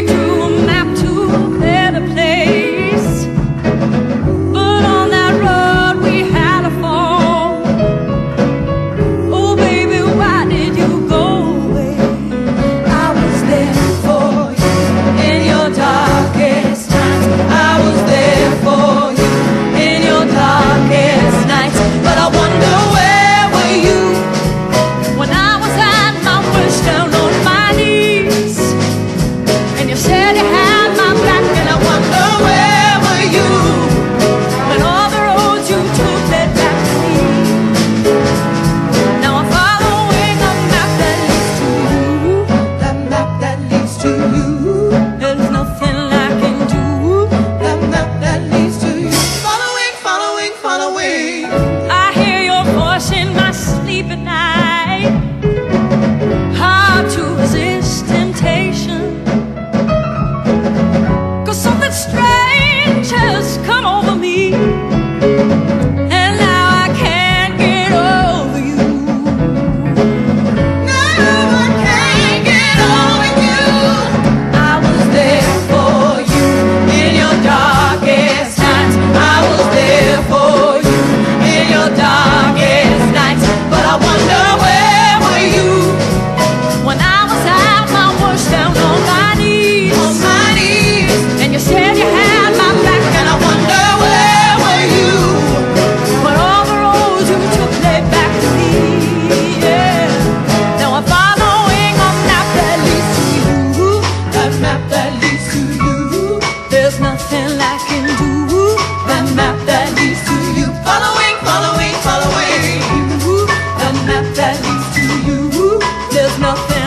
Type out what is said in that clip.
secret. can do the map that leads to you. Following, following, following. The map that leads to you. There's nothing.